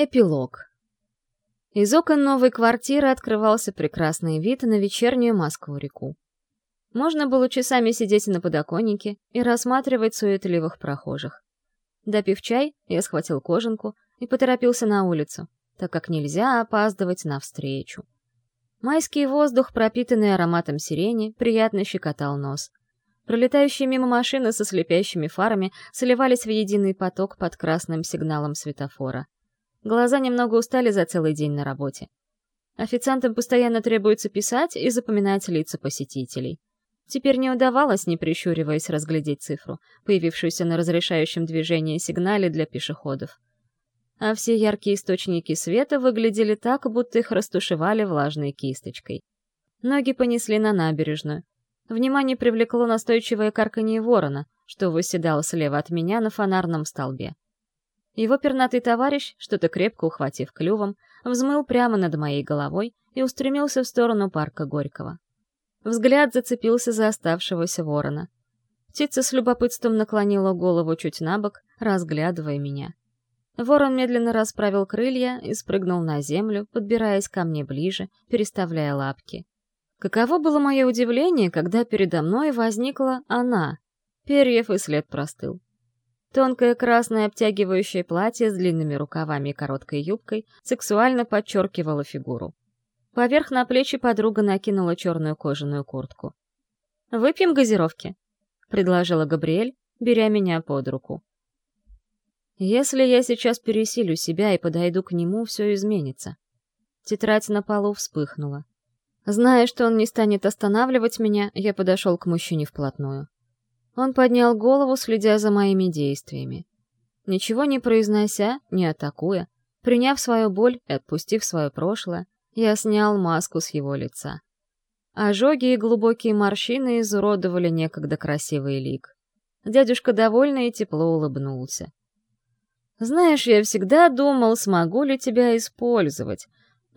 Эпилог. Из окон новой квартиры открывался прекрасный вид на вечернюю Москву-реку. Можно было часами сидеть на подоконнике и рассматривать суетливых прохожих. Допив чай, я схватил кожанку и поторопился на улицу, так как нельзя опаздывать на встречу. Майский воздух, пропитанный ароматом сирени, приятно щекотал нос. Пролетающие мимо машины со слепящими фарами сливались в единый поток под красным сигналом светофора. Глаза немного устали за целый день на работе. Официантам постоянно требуется писать и запоминать лица посетителей. Теперь не удавалось, не прищуриваясь, разглядеть цифру, появившуюся на разрешающем движении сигнале для пешеходов. А все яркие источники света выглядели так, будто их растушевали влажной кисточкой. Ноги понесли на набережную. Внимание привлекло настойчивое карканье ворона, что выседал слева от меня на фонарном столбе. Его пернатый товарищ, что-то крепко ухватив клювом, взмыл прямо над моей головой и устремился в сторону парка Горького. Взгляд зацепился за оставшегося ворона. Птица с любопытством наклонила голову чуть на бок, разглядывая меня. Ворон медленно расправил крылья и спрыгнул на землю, подбираясь ко мне ближе, переставляя лапки. Каково было мое удивление, когда передо мной возникла она. Перьев и след простыл. Тонкое красное обтягивающее платье с длинными рукавами и короткой юбкой сексуально подчеркивало фигуру. Поверх на плечи подруга накинула черную кожаную куртку. «Выпьем газировки», — предложила Габриэль, беря меня под руку. «Если я сейчас пересилю себя и подойду к нему, все изменится». Тетрадь на полу вспыхнула. Зная, что он не станет останавливать меня, я подошел к мужчине вплотную. Он поднял голову, следя за моими действиями. Ничего не произнося, не атакуя, приняв свою боль и отпустив свое прошлое, я снял маску с его лица. Ожоги и глубокие морщины изуродовали некогда красивый лик. Дядюшка довольно и тепло улыбнулся. «Знаешь, я всегда думал, смогу ли тебя использовать,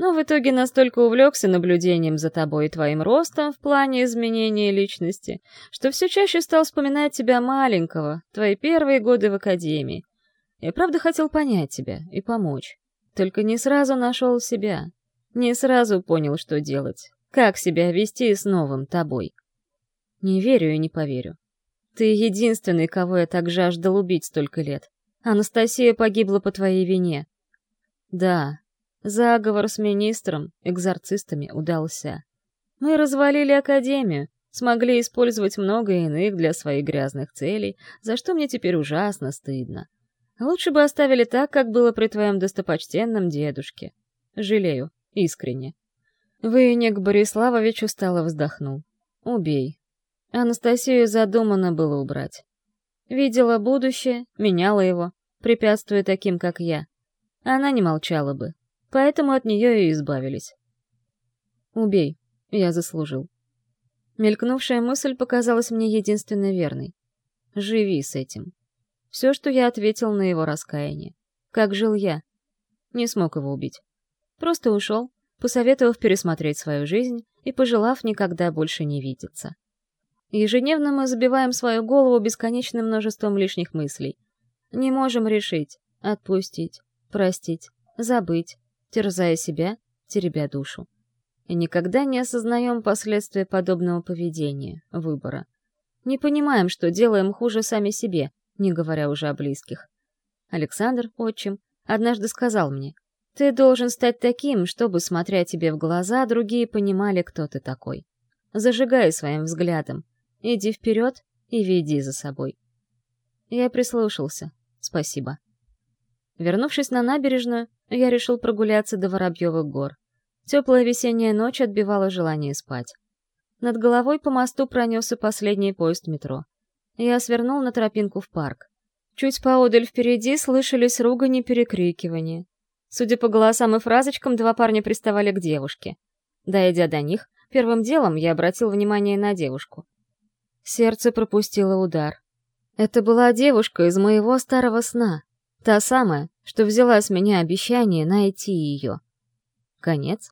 но в итоге настолько увлекся наблюдением за тобой и твоим ростом в плане изменения личности, что все чаще стал вспоминать тебя маленького, твои первые годы в академии. Я правда хотел понять тебя и помочь, только не сразу нашел себя, не сразу понял, что делать, как себя вести с новым тобой. Не верю и не поверю. Ты единственный, кого я так жаждал убить столько лет. Анастасия погибла по твоей вине. Да, Заговор с министром, экзорцистами удался. Мы развалили академию, смогли использовать много иных для своих грязных целей, за что мне теперь ужасно стыдно. Лучше бы оставили так, как было при твоем достопочтенном дедушке. Жалею, искренне. Выник Бориславович устало вздохнул. Убей. Анастасию задумано было убрать. Видела будущее, меняла его, препятствуя таким, как я. Она не молчала бы, поэтому от нее и избавились. «Убей, я заслужил». Мелькнувшая мысль показалась мне единственно верной. «Живи с этим». Все, что я ответил на его раскаяние. Как жил я. Не смог его убить. Просто ушел, посоветовав пересмотреть свою жизнь и пожелав никогда больше не видеться. Ежедневно мы забиваем свою голову бесконечным множеством лишних мыслей. Не можем решить, отпустить, простить, забыть, терзая себя, теребя душу. И никогда не осознаем последствия подобного поведения, выбора. Не понимаем, что делаем хуже сами себе, не говоря уже о близких. Александр, отчим, однажды сказал мне, «Ты должен стать таким, чтобы, смотря тебе в глаза, другие понимали, кто ты такой. Зажигай своим взглядом, иди вперед и веди за собой». Я прислушался. Спасибо. Вернувшись на набережную, я решил прогуляться до Воробьевых гор. Теплая весенняя ночь отбивала желание спать. Над головой по мосту пронесся последний поезд метро. Я свернул на тропинку в парк. Чуть поодаль впереди слышались ругань и перекрикивания. Судя по голосам и фразочкам, два парня приставали к девушке. Дойдя до них, первым делом я обратил внимание на девушку. Сердце пропустило удар. Это была девушка из моего старого сна. Та самая, что взяла с меня обещание найти ее. Конец.